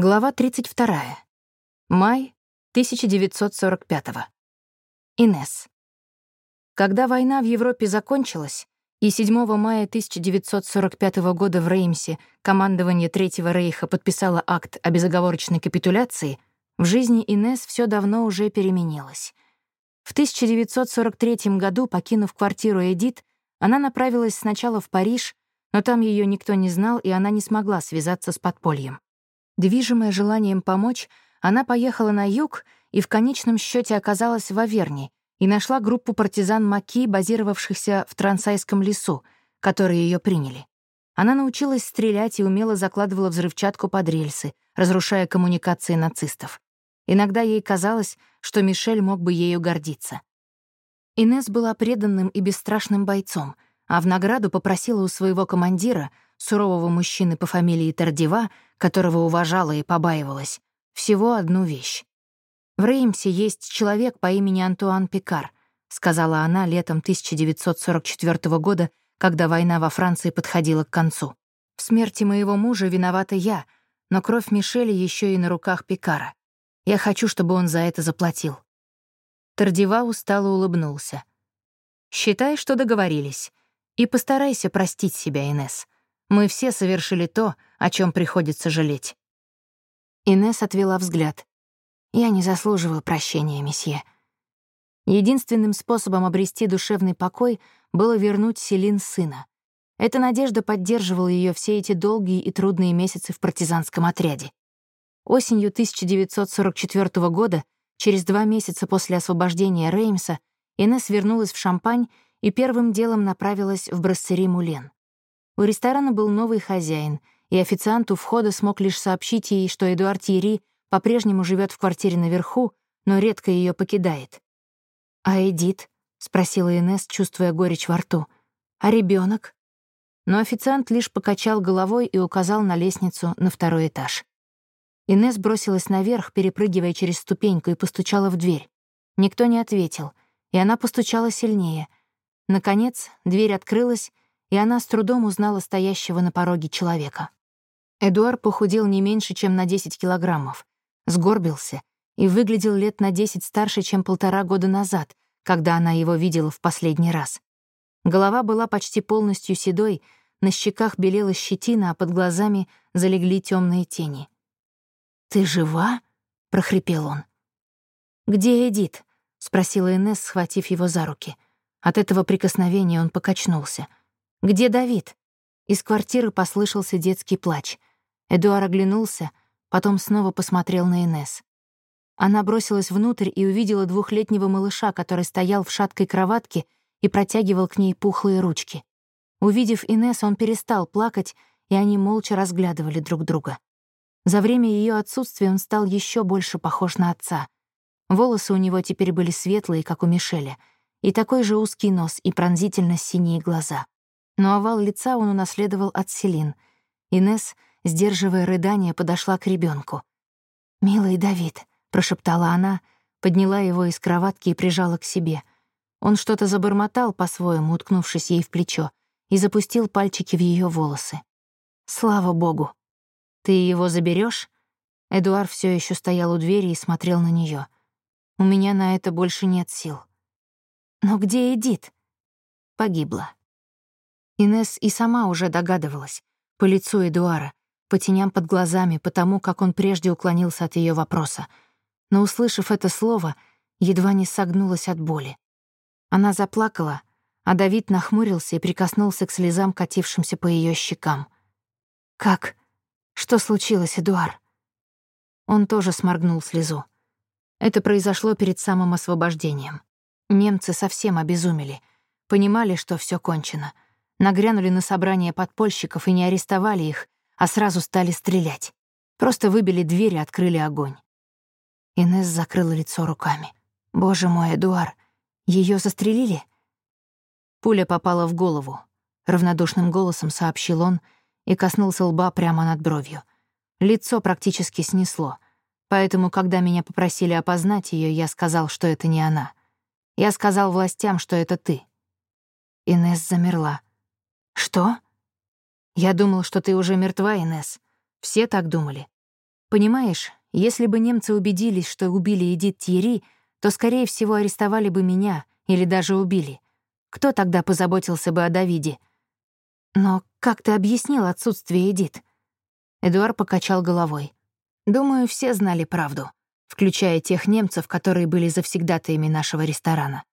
Глава 32. Май 1945. Инес. Когда война в Европе закончилась, и 7 мая 1945 года в Реймсе командование Третьего Рейха подписало акт о безоговорочной капитуляции, в жизни Инес все давно уже переменилось. В 1943 году, покинув квартиру Эдит, она направилась сначала в Париж, но там ее никто не знал, и она не смогла связаться с подпольем. Движимая желанием помочь, она поехала на юг и в конечном счете оказалась в Аверне и нашла группу партизан Маки, базировавшихся в Трансайском лесу, которые ее приняли. Она научилась стрелять и умело закладывала взрывчатку под рельсы, разрушая коммуникации нацистов. Иногда ей казалось, что Мишель мог бы ею гордиться. Инес была преданным и бесстрашным бойцом, а в награду попросила у своего командира — сурового мужчины по фамилии Тардива, которого уважала и побаивалась, всего одну вещь. «В Реймсе есть человек по имени Антуан Пикар», сказала она летом 1944 года, когда война во Франции подходила к концу. «В смерти моего мужа виновата я, но кровь Мишеля еще и на руках Пикара. Я хочу, чтобы он за это заплатил». Тардива устало улыбнулся. «Считай, что договорились. И постарайся простить себя, Инесс. Мы все совершили то, о чем приходится жалеть. Инес отвела взгляд. «Я не заслуживаю прощения, месье». Единственным способом обрести душевный покой было вернуть Селин сына. Эта надежда поддерживала ее все эти долгие и трудные месяцы в партизанском отряде. Осенью 1944 года, через два месяца после освобождения Реймса, Инес вернулась в Шампань и первым делом направилась в брассери Мулен. У ресторана был новый хозяин, и официант у входа смог лишь сообщить ей, что Эдуард Ери по-прежнему живет в квартире наверху, но редко ее покидает. «А Эдит?» — спросила Инесс, чувствуя горечь во рту. «А ребенок? Но официант лишь покачал головой и указал на лестницу на второй этаж. Инесс бросилась наверх, перепрыгивая через ступеньку, и постучала в дверь. Никто не ответил, и она постучала сильнее. Наконец, дверь открылась, и она с трудом узнала стоящего на пороге человека. Эдуар похудел не меньше, чем на 10 килограммов, сгорбился и выглядел лет на 10 старше, чем полтора года назад, когда она его видела в последний раз. Голова была почти полностью седой, на щеках белела щетина, а под глазами залегли темные тени. «Ты жива?» — прохрипел он. «Где Эдит?» — спросила Инесс, схватив его за руки. От этого прикосновения он покачнулся — «Где Давид?» Из квартиры послышался детский плач. Эдуар оглянулся, потом снова посмотрел на Инес. Она бросилась внутрь и увидела двухлетнего малыша, который стоял в шаткой кроватке и протягивал к ней пухлые ручки. Увидев Инес, он перестал плакать, и они молча разглядывали друг друга. За время ее отсутствия он стал еще больше похож на отца. Волосы у него теперь были светлые, как у Мишеля, и такой же узкий нос и пронзительно синие глаза но овал лица он унаследовал от Селин. Инес, сдерживая рыдание, подошла к ребенку. «Милый Давид», — прошептала она, подняла его из кроватки и прижала к себе. Он что-то забормотал по-своему, уткнувшись ей в плечо, и запустил пальчики в ее волосы. «Слава богу!» «Ты его заберешь? Эдуард все еще стоял у двери и смотрел на нее. «У меня на это больше нет сил». «Но где Эдит?» «Погибла». Инес и сама уже догадывалась. По лицу Эдуара, по теням под глазами, по тому, как он прежде уклонился от ее вопроса. Но, услышав это слово, едва не согнулась от боли. Она заплакала, а Давид нахмурился и прикоснулся к слезам, катившимся по ее щекам. «Как? Что случилось, Эдуар?» Он тоже сморгнул слезу. Это произошло перед самым освобождением. Немцы совсем обезумели, понимали, что все кончено — нагрянули на собрание подпольщиков и не арестовали их, а сразу стали стрелять. Просто выбили дверь и открыли огонь. Инесс закрыла лицо руками. «Боже мой, Эдуар, ее застрелили?» Пуля попала в голову. Равнодушным голосом сообщил он и коснулся лба прямо над бровью. Лицо практически снесло, поэтому, когда меня попросили опознать ее, я сказал, что это не она. Я сказал властям, что это ты. Инесс замерла. «Что?» «Я думал, что ты уже мертва, Инес. Все так думали. Понимаешь, если бы немцы убедились, что убили Эдит Тьерри, то, скорее всего, арестовали бы меня или даже убили. Кто тогда позаботился бы о Давиде? Но как ты объяснил отсутствие Эдит? Эдуард покачал головой. Думаю, все знали правду, включая тех немцев, которые были завсегдатаями нашего ресторана.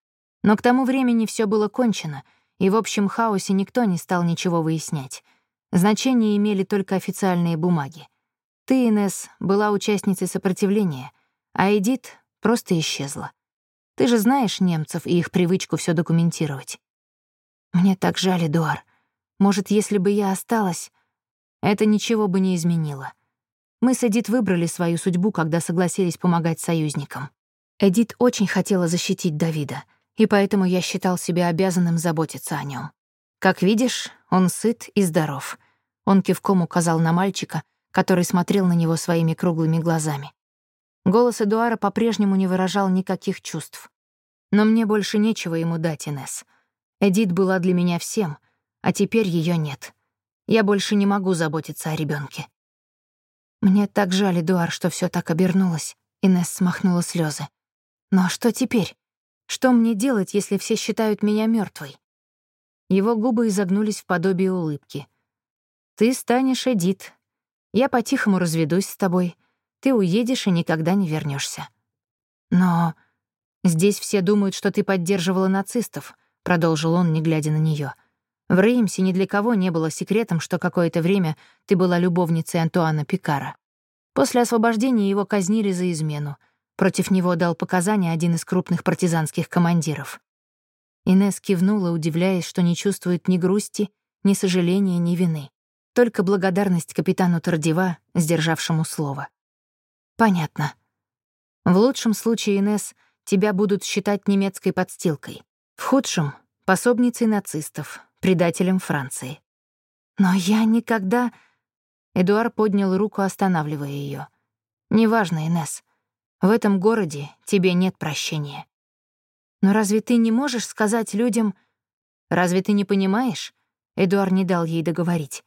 Но к тому времени все было кончено, и в общем хаосе никто не стал ничего выяснять. Значение имели только официальные бумаги. Ты, Инесс, была участницей сопротивления, а Эдит просто исчезла. Ты же знаешь немцев и их привычку все документировать. Мне так жаль, Эдуар. Может, если бы я осталась, это ничего бы не изменило. Мы с Эдит выбрали свою судьбу, когда согласились помогать союзникам. Эдит очень хотела защитить Давида, и поэтому я считал себя обязанным заботиться о нем. Как видишь, он сыт и здоров. Он кивком указал на мальчика, который смотрел на него своими круглыми глазами. Голос Эдуара по-прежнему не выражал никаких чувств. Но мне больше нечего ему дать, Инесс. Эдит была для меня всем, а теперь ее нет. Я больше не могу заботиться о ребенке. Мне так жаль, Эдуар, что все так обернулось. Инесс смахнула слезы. Но что теперь? Что мне делать, если все считают меня мертвой? Его губы изогнулись в подобие улыбки. Ты станешь Эдит, я по-тихому разведусь с тобой. Ты уедешь и никогда не вернешься. Но здесь все думают, что ты поддерживала нацистов, продолжил он, не глядя на нее. В Реймсе ни для кого не было секретом, что какое-то время ты была любовницей Антуана Пикара. После освобождения его казнили за измену. Против него дал показания один из крупных партизанских командиров. Инесс кивнула, удивляясь, что не чувствует ни грусти, ни сожаления, ни вины. Только благодарность капитану Тардива, сдержавшему слово. Понятно. В лучшем случае, Инес, тебя будут считать немецкой подстилкой. В худшем — пособницей нацистов, предателем Франции. Но я никогда... Эдуард поднял руку, останавливая ее. Неважно, Инес. В этом городе тебе нет прощения. Но разве ты не можешь сказать людям... Разве ты не понимаешь? Эдуард не дал ей договорить.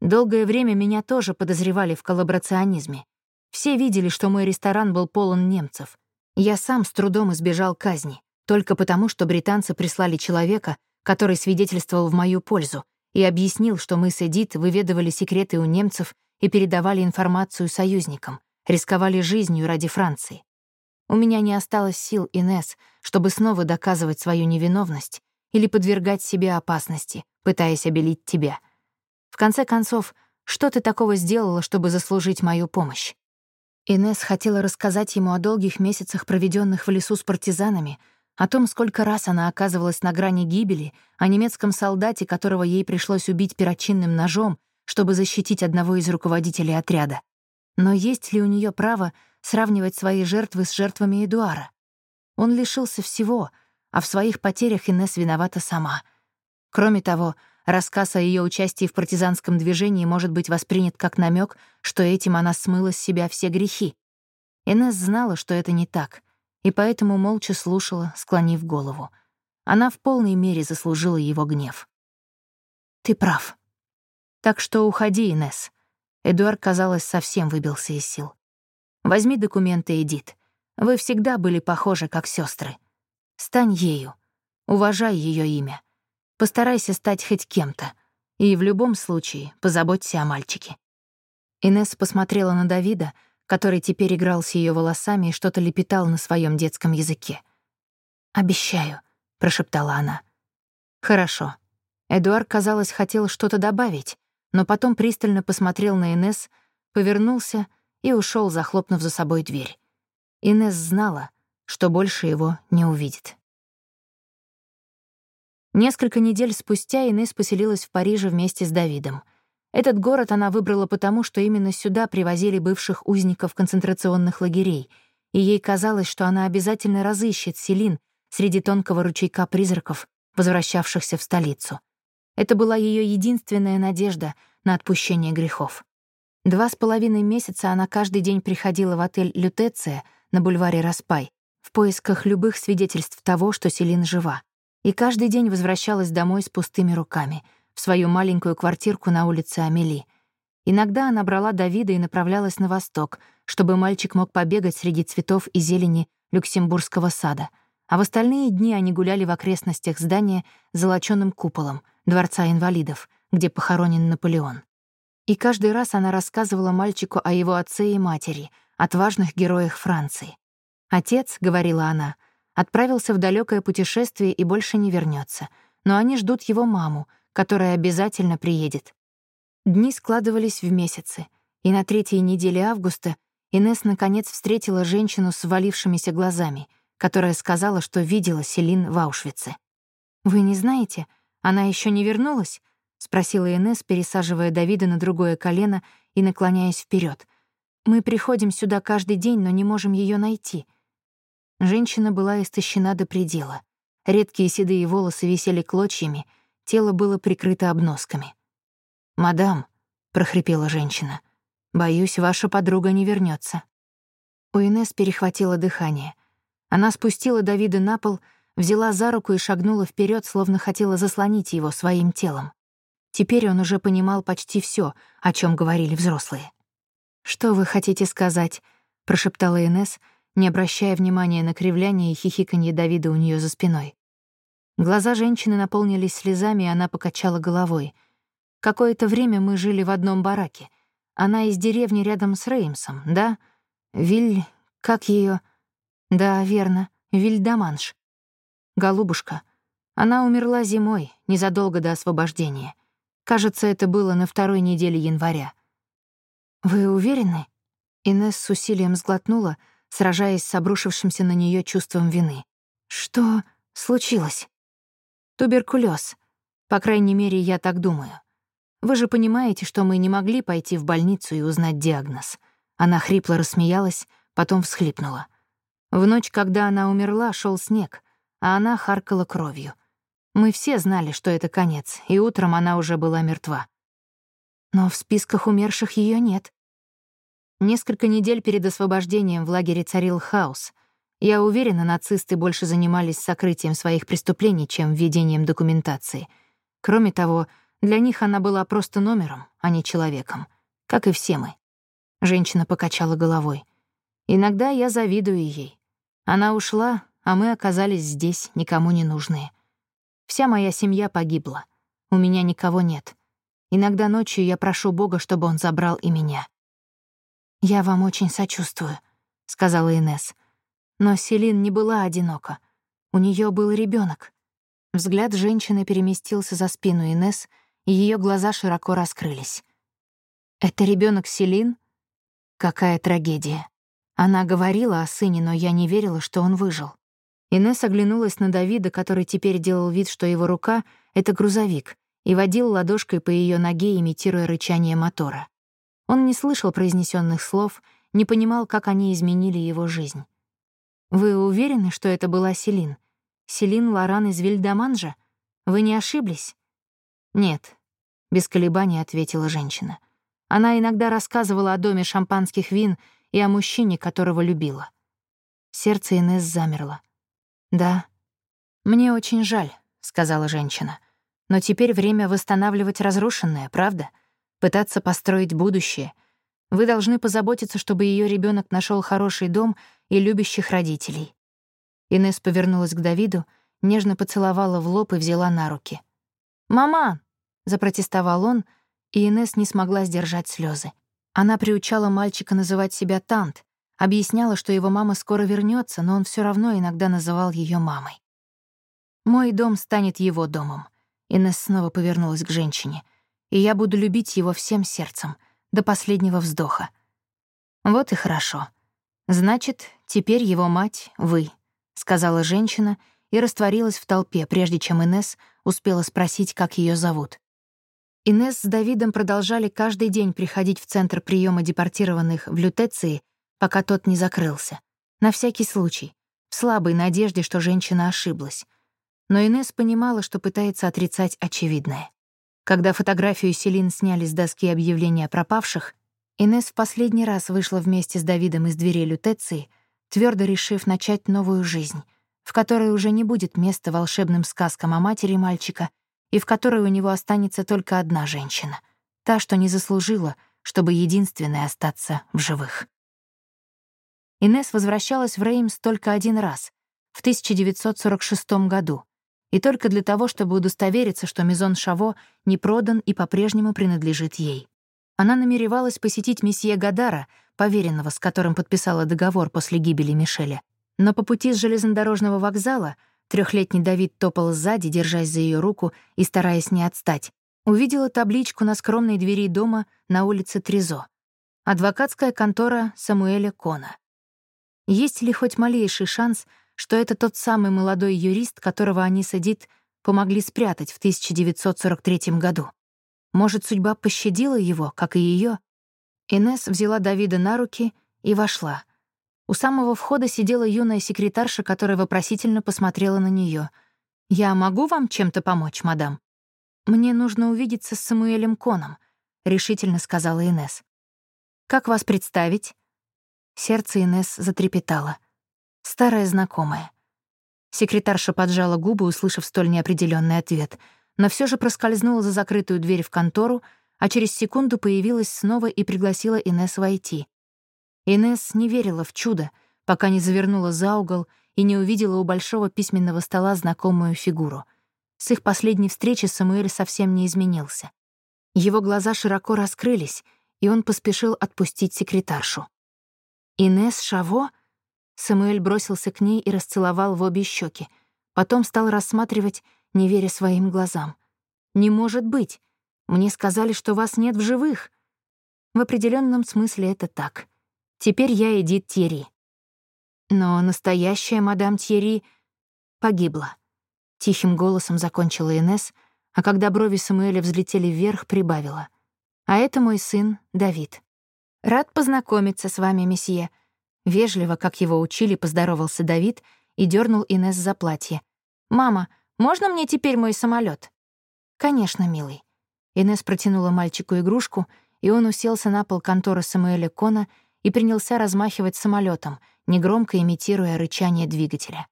Долгое время меня тоже подозревали в коллаборационизме. Все видели, что мой ресторан был полон немцев. Я сам с трудом избежал казни, только потому, что британцы прислали человека, который свидетельствовал в мою пользу, и объяснил, что мы с Эдит выведывали секреты у немцев и передавали информацию союзникам, рисковали жизнью ради Франции. У меня не осталось сил, Инес, чтобы снова доказывать свою невиновность или подвергать себе опасности, пытаясь обелить тебя — в конце концов, что ты такого сделала, чтобы заслужить мою помощь? Инес хотела рассказать ему о долгих месяцах, проведенных в лесу с партизанами, о том, сколько раз она оказывалась на грани гибели, о немецком солдате, которого ей пришлось убить перочинным ножом, чтобы защитить одного из руководителей отряда. Но есть ли у нее право сравнивать свои жертвы с жертвами Эдуара? Он лишился всего, а в своих потерях Инес виновата сама. Кроме того, Рассказ о ее участии в партизанском движении может быть воспринят как намек, что этим она смыла с себя все грехи. Инесс знала, что это не так, и поэтому молча слушала, склонив голову. Она в полной мере заслужила его гнев. «Ты прав. Так что уходи, Инесс». Эдуард, казалось, совсем выбился из сил. «Возьми документы, Эдит. Вы всегда были похожи, как сестры. Стань ею. Уважай ее имя. Постарайся стать хоть кем-то. И в любом случае позаботься о мальчике». Инесс посмотрела на Давида, который теперь играл с ее волосами и что-то лепетал на своем детском языке. «Обещаю», — прошептала она. «Хорошо». Эдуард, казалось, хотел что-то добавить, но потом пристально посмотрел на Инесс, повернулся и ушел, захлопнув за собой дверь. Инесс знала, что больше его не увидит. Несколько недель спустя Инесс поселилась в Париже вместе с Давидом. Этот город она выбрала потому, что именно сюда привозили бывших узников концентрационных лагерей, и ей казалось, что она обязательно разыщет Селин среди тонкого ручейка призраков, возвращавшихся в столицу. Это была ее единственная надежда на отпущение грехов. Два с половиной месяца она каждый день приходила в отель «Лютеция» на бульваре Распай в поисках любых свидетельств того, что Селин жива и каждый день возвращалась домой с пустыми руками, в свою маленькую квартирку на улице Амели. Иногда она брала Давида и направлялась на восток, чтобы мальчик мог побегать среди цветов и зелени Люксембургского сада, а в остальные дни они гуляли в окрестностях здания с золочёным куполом, Дворца инвалидов, где похоронен Наполеон. И каждый раз она рассказывала мальчику о его отце и матери, отважных героях Франции. «Отец», — говорила она, — отправился в далекое путешествие и больше не вернется, но они ждут его маму, которая обязательно приедет. Дни складывались в месяцы, и на третьей неделе августа Инес наконец встретила женщину с валившимися глазами, которая сказала, что видела Селин в Аушвице. «Вы не знаете, она еще не вернулась?» — спросила Инес, пересаживая Давида на другое колено и наклоняясь вперед. «Мы приходим сюда каждый день, но не можем ее найти». Женщина была истощена до предела. Редкие седые волосы висели клочьями, тело было прикрыто обносками. «Мадам», — прохрипела женщина, — «боюсь, ваша подруга не вернется. У Инесс перехватило дыхание. Она спустила Давида на пол, взяла за руку и шагнула вперед, словно хотела заслонить его своим телом. Теперь он уже понимал почти все, о чем говорили взрослые. «Что вы хотите сказать?» — прошептала Инесс, не обращая внимания на кривляние и хихиканье Давида у нее за спиной. Глаза женщины наполнились слезами, и она покачала головой. Какое-то время мы жили в одном бараке. Она из деревни рядом с Реймсом, да? Виль... как ее? Да, верно, Вильдаманш. Голубушка. Она умерла зимой, незадолго до освобождения. Кажется, это было на второй неделе января. «Вы уверены?» Инесс с усилием сглотнула, сражаясь с обрушившимся на нее чувством вины. «Что случилось?» «Туберкулез. По крайней мере, я так думаю. Вы же понимаете, что мы не могли пойти в больницу и узнать диагноз». Она хрипло рассмеялась, потом всхлипнула. В ночь, когда она умерла, шел снег, а она харкала кровью. Мы все знали, что это конец, и утром она уже была мертва. Но в списках умерших ее нет. Несколько недель перед освобождением в лагере царил хаос. Я уверена, нацисты больше занимались сокрытием своих преступлений, чем введением документации. Кроме того, для них она была просто номером, а не человеком, как и все мы. Женщина покачала головой. Иногда я завидую ей. Она ушла, а мы оказались здесь, никому не нужные. Вся моя семья погибла. У меня никого нет. Иногда ночью я прошу Бога, чтобы он забрал и меня. «Я вам очень сочувствую», — сказала Инес. Но Селин не была одинока. У нее был ребенок. Взгляд женщины переместился за спину Инес, и ее глаза широко раскрылись. «Это ребенок Селин? Какая трагедия!» Она говорила о сыне, но я не верила, что он выжил. Инесс оглянулась на Давида, который теперь делал вид, что его рука — это грузовик, и водил ладошкой по ее ноге, имитируя рычание мотора. Он не слышал произнесенных слов, не понимал, как они изменили его жизнь. «Вы уверены, что это была Селин? Селин Лоран из Вильдаманжа? Вы не ошиблись?» «Нет», — без колебаний ответила женщина. Она иногда рассказывала о доме шампанских вин и о мужчине, которого любила. Сердце Инесс замерло. «Да, мне очень жаль», — сказала женщина. «Но теперь время восстанавливать разрушенное, правда? пытаться построить будущее. Вы должны позаботиться, чтобы ее ребенок нашел хороший дом и любящих родителей». Инес повернулась к Давиду, нежно поцеловала в лоб и взяла на руки. «Мама!» — запротестовал он, и Инес не смогла сдержать слезы. Она приучала мальчика называть себя Тант, объясняла, что его мама скоро вернется, но он все равно иногда называл ее мамой. «Мой дом станет его домом», — Инес снова повернулась к женщине и я буду любить его всем сердцем, до последнего вздоха. Вот и хорошо. Значит, теперь его мать — вы, — сказала женщина и растворилась в толпе, прежде чем Инес успела спросить, как ее зовут. Инес с Давидом продолжали каждый день приходить в центр приема депортированных в Лютеции, пока тот не закрылся. На всякий случай, в слабой надежде, что женщина ошиблась. Но Инес понимала, что пытается отрицать очевидное. Когда фотографию Селин сняли с доски объявления о пропавших, Инес в последний раз вышла вместе с Давидом из дверей лютеции, твердо решив начать новую жизнь, в которой уже не будет места волшебным сказкам о матери мальчика и в которой у него останется только одна женщина, та, что не заслужила, чтобы единственной остаться в живых. Инес возвращалась в Реймс только один раз, в 1946 году, и только для того, чтобы удостовериться, что Мизон Шаво не продан и по-прежнему принадлежит ей. Она намеревалась посетить месье Гадара, поверенного, с которым подписала договор после гибели Мишеля. Но по пути с железнодорожного вокзала трехлетний Давид топал сзади, держась за ее руку и стараясь не отстать. Увидела табличку на скромной двери дома на улице Тризо. Адвокатская контора Самуэля Кона. Есть ли хоть малейший шанс, что это тот самый молодой юрист, которого они с Эдит помогли спрятать в 1943 году? Может, судьба пощадила его, как и ее? Инес взяла Давида на руки и вошла. У самого входа сидела юная секретарша, которая вопросительно посмотрела на нее. «Я могу вам чем-то помочь, мадам?» «Мне нужно увидеться с Самуэлем Коном», — решительно сказала Инес. «Как вас представить?» Сердце Инес затрепетало. Старая знакомая. Секретарша поджала губы, услышав столь неопределенный ответ — но все же проскользнула за закрытую дверь в контору, а через секунду появилась снова и пригласила Инесс войти. Инесс не верила в чудо, пока не завернула за угол и не увидела у большого письменного стола знакомую фигуру. С их последней встречи Самуэль совсем не изменился. Его глаза широко раскрылись, и он поспешил отпустить секретаршу. «Инесс Шаво?» Самуэль бросился к ней и расцеловал в обе щеки. Потом стал рассматривать не веря своим глазам. «Не может быть! Мне сказали, что вас нет в живых!» В определенном смысле это так. Теперь я Эдит Тьерри. Но настоящая мадам Тьерри погибла. Тихим голосом закончила Инес, а когда брови Самуэля взлетели вверх, прибавила. «А это мой сын Давид. Рад познакомиться с вами, месье». Вежливо, как его учили, поздоровался Давид и дернул Инес за платье. «Мама, можно мне теперь мой самолет? «Конечно, милый». Инес протянула мальчику игрушку, и он уселся на пол конторы Самуэля Кона и принялся размахивать самолетом, негромко имитируя рычание двигателя.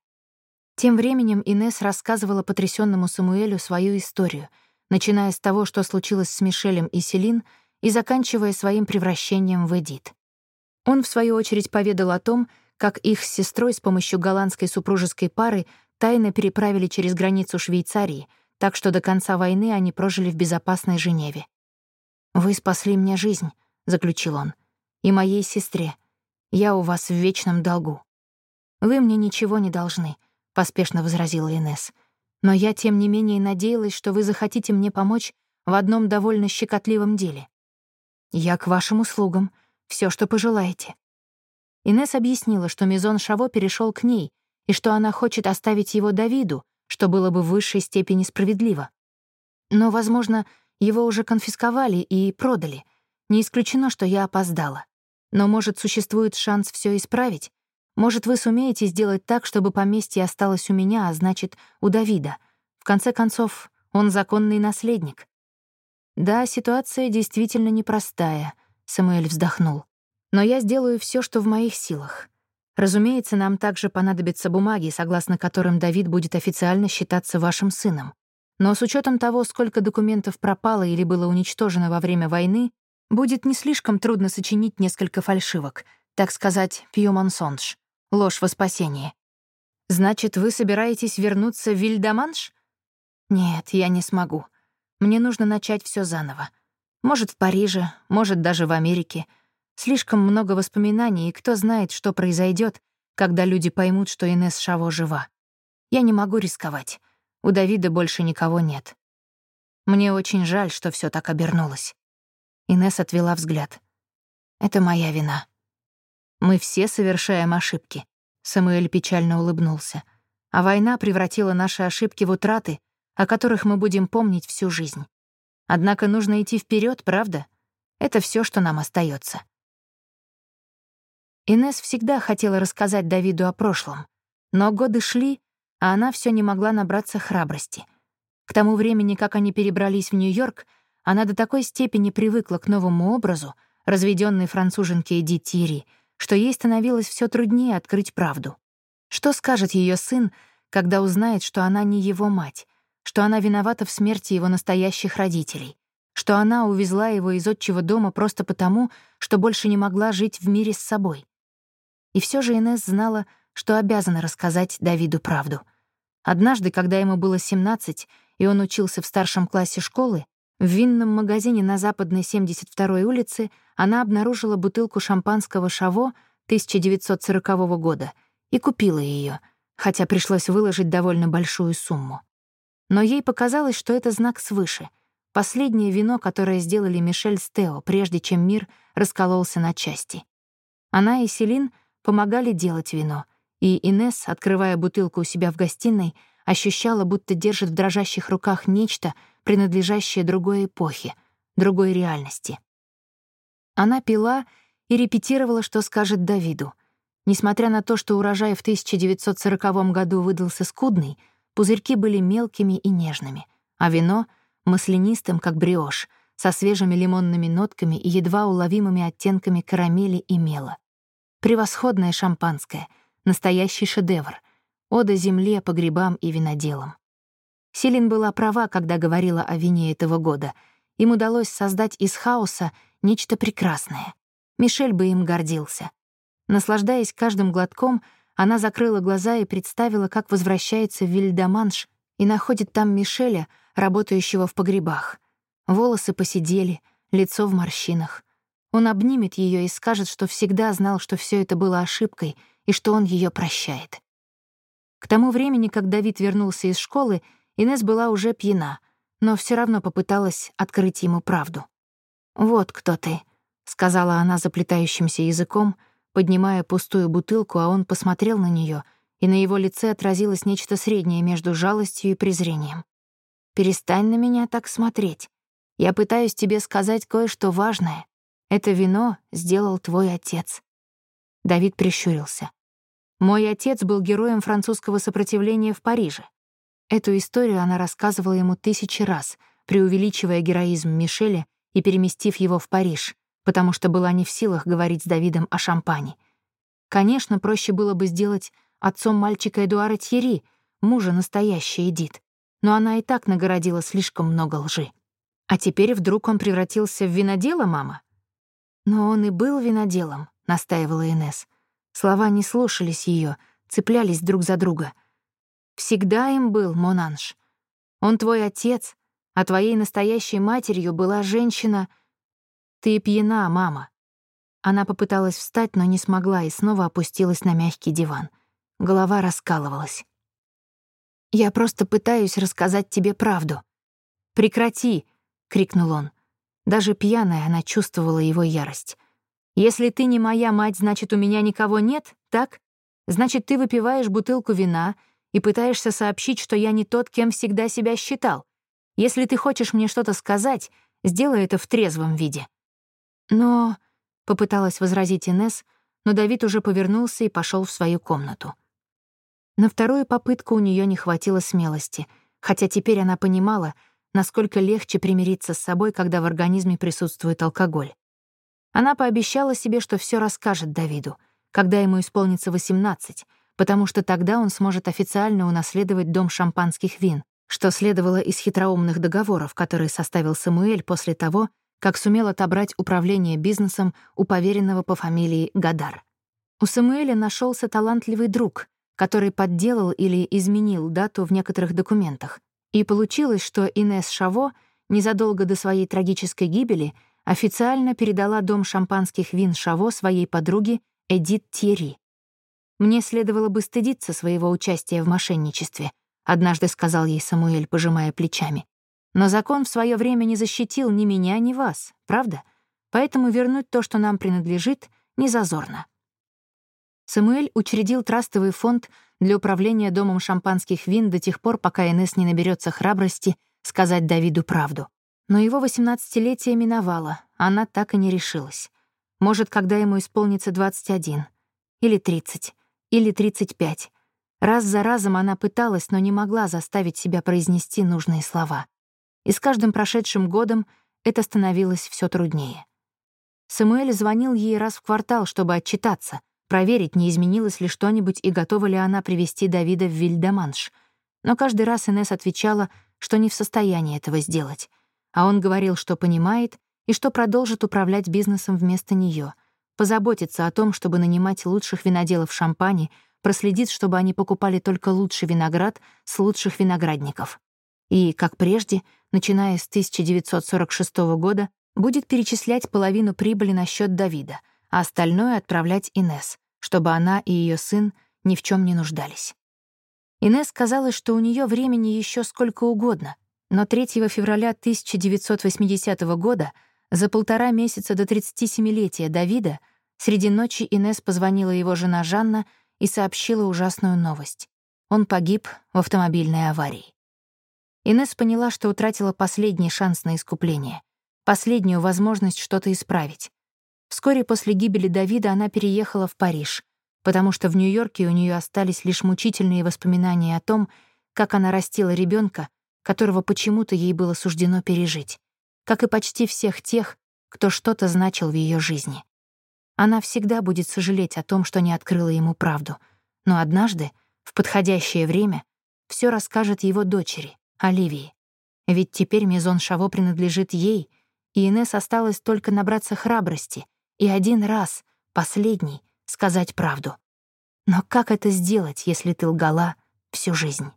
Тем временем Инес рассказывала потрясенному Самуэлю свою историю, начиная с того, что случилось с Мишелем и Селин, и заканчивая своим превращением в Эдит. Он, в свою очередь, поведал о том, как их с сестрой с помощью голландской супружеской пары тайно переправили через границу Швейцарии, так что до конца войны они прожили в безопасной Женеве. «Вы спасли мне жизнь», — заключил он, — «и моей сестре. Я у вас в вечном долгу». «Вы мне ничего не должны», — поспешно возразила Инесс. «Но я, тем не менее, надеялась, что вы захотите мне помочь в одном довольно щекотливом деле. Я к вашим услугам, все, что пожелаете». Инесс объяснила, что Мизон Шаво перешел к ней, и что она хочет оставить его Давиду, что было бы в высшей степени справедливо. Но, возможно, его уже конфисковали и продали. Не исключено, что я опоздала. Но, может, существует шанс все исправить? Может, вы сумеете сделать так, чтобы поместье осталось у меня, а значит, у Давида? В конце концов, он законный наследник. Да, ситуация действительно непростая, Самуэль вздохнул. Но я сделаю все, что в моих силах. Разумеется, нам также понадобятся бумаги, согласно которым Давид будет официально считаться вашим сыном. Но с учетом того, сколько документов пропало или было уничтожено во время войны, будет не слишком трудно сочинить несколько фальшивок, так сказать, пью монсонж, ложь во спасение. Значит, вы собираетесь вернуться в Вильдаманш? Нет, я не смогу. Мне нужно начать все заново. Может, в Париже, может, даже в Америке — Слишком много воспоминаний, и кто знает, что произойдет, когда люди поймут, что Инесс Шаво жива. Я не могу рисковать. У Давида больше никого нет. Мне очень жаль, что все так обернулось. Инесс отвела взгляд. Это моя вина. Мы все совершаем ошибки. Самуэль печально улыбнулся. А война превратила наши ошибки в утраты, о которых мы будем помнить всю жизнь. Однако нужно идти вперед, правда? Это все, что нам остается. Инес всегда хотела рассказать Давиду о прошлом, но годы шли, а она все не могла набраться храбрости. К тому времени, как они перебрались в Нью-Йорк, она до такой степени привыкла к новому образу, разведенной француженке Эдит Тири, что ей становилось все труднее открыть правду. Что скажет ее сын, когда узнает, что она не его мать, что она виновата в смерти его настоящих родителей, что она увезла его из отчего дома просто потому, что больше не могла жить в мире с собой? И все же Инесс знала, что обязана рассказать Давиду правду. Однажды, когда ему было 17, и он учился в старшем классе школы, в винном магазине на западной 72-й улице она обнаружила бутылку шампанского «Шаво» 1940 года и купила ее, хотя пришлось выложить довольно большую сумму. Но ей показалось, что это знак свыше. Последнее вино, которое сделали Мишель с Тео, прежде чем мир раскололся на части. Она и Селин помогали делать вино — и Инес, открывая бутылку у себя в гостиной, ощущала, будто держит в дрожащих руках нечто, принадлежащее другой эпохе, другой реальности. Она пила и репетировала, что скажет Давиду. Несмотря на то, что урожай в 1940 году выдался скудный, пузырьки были мелкими и нежными, а вино — маслянистым, как бриош, со свежими лимонными нотками и едва уловимыми оттенками карамели и мела. Превосходное шампанское — Настоящий шедевр. Ода земле, погребам и виноделам. Селин была права, когда говорила о вине этого года. Им удалось создать из хаоса нечто прекрасное. Мишель бы им гордился. Наслаждаясь каждым глотком, она закрыла глаза и представила, как возвращается в Вильдаманш и находит там Мишеля, работающего в погребах. Волосы посидели, лицо в морщинах. Он обнимет ее и скажет, что всегда знал, что все это было ошибкой — и что он ее прощает. К тому времени, как Давид вернулся из школы, Инес была уже пьяна, но все равно попыталась открыть ему правду. «Вот кто ты», — сказала она заплетающимся языком, поднимая пустую бутылку, а он посмотрел на нее, и на его лице отразилось нечто среднее между жалостью и презрением. «Перестань на меня так смотреть. Я пытаюсь тебе сказать кое-что важное. Это вино сделал твой отец». Давид прищурился. Мой отец был героем французского сопротивления в Париже. Эту историю она рассказывала ему тысячи раз, преувеличивая героизм Мишеля и переместив его в Париж, потому что была не в силах говорить с Давидом о шампане. Конечно, проще было бы сделать отцом мальчика Эдуара Тьерри, мужа настоящей Эдит, но она и так нагородила слишком много лжи. А теперь вдруг он превратился в винодела, мама? Но он и был виноделом, настаивала Инесс. Слова не слушались ее, цеплялись друг за друга. «Всегда им был, Монанж. Он твой отец, а твоей настоящей матерью была женщина... Ты пьяна, мама». Она попыталась встать, но не смогла и снова опустилась на мягкий диван. Голова раскалывалась. «Я просто пытаюсь рассказать тебе правду». «Прекрати!» — крикнул он. Даже пьяная она чувствовала его ярость. Если ты не моя мать, значит, у меня никого нет, так? Значит, ты выпиваешь бутылку вина и пытаешься сообщить, что я не тот, кем всегда себя считал. Если ты хочешь мне что-то сказать, сделай это в трезвом виде». «Но...» — попыталась возразить Инес, но Давид уже повернулся и пошел в свою комнату. На вторую попытку у нее не хватило смелости, хотя теперь она понимала, насколько легче примириться с собой, когда в организме присутствует алкоголь. Она пообещала себе, что все расскажет Давиду, когда ему исполнится 18, потому что тогда он сможет официально унаследовать дом шампанских вин, что следовало из хитроумных договоров, которые составил Самуэль после того, как сумел отобрать управление бизнесом у поверенного по фамилии Гадар. У Самуэля нашелся талантливый друг, который подделал или изменил дату в некоторых документах. И получилось, что Инес Шаво незадолго до своей трагической гибели — официально передала дом шампанских вин Шаво своей подруге Эдит Тьерри. «Мне следовало бы стыдиться своего участия в мошенничестве», однажды сказал ей Самуэль, пожимая плечами. «Но закон в свое время не защитил ни меня, ни вас, правда? Поэтому вернуть то, что нам принадлежит, не зазорно». Самуэль учредил трастовый фонд для управления домом шампанских вин до тех пор, пока Инесс не наберется храбрости сказать Давиду правду. Но его восемнадцатилетие миновало, она так и не решилась. Может, когда ему исполнится 21, или 30, или 35. Раз за разом она пыталась, но не могла заставить себя произнести нужные слова. И с каждым прошедшим годом это становилось все труднее. Самуэль звонил ей раз в квартал, чтобы отчитаться, проверить, не изменилось ли что-нибудь и готова ли она привести Давида в Вильдаманш. Но каждый раз Инесс отвечала, что не в состоянии этого сделать а он говорил, что понимает и что продолжит управлять бизнесом вместо нее, позаботится о том, чтобы нанимать лучших виноделов шампани, проследит, чтобы они покупали только лучший виноград с лучших виноградников. И, как прежде, начиная с 1946 года, будет перечислять половину прибыли на счет Давида, а остальное отправлять Инес, чтобы она и ее сын ни в чем не нуждались. Инес казалось, что у нее времени еще сколько угодно, но 3 февраля 1980 года, за полтора месяца до 37-летия Давида, среди ночи Инес позвонила его жена Жанна и сообщила ужасную новость. Он погиб в автомобильной аварии. Инес поняла, что утратила последний шанс на искупление, последнюю возможность что-то исправить. Вскоре после гибели Давида она переехала в Париж, потому что в Нью-Йорке у нее остались лишь мучительные воспоминания о том, как она растила ребенка, которого почему-то ей было суждено пережить, как и почти всех тех, кто что-то значил в ее жизни. Она всегда будет сожалеть о том, что не открыла ему правду, но однажды, в подходящее время, все расскажет его дочери, Оливии. Ведь теперь Мизон Шаво принадлежит ей, и Инесс осталось только набраться храбрости и один раз, последний, сказать правду. Но как это сделать, если ты лгала всю жизнь?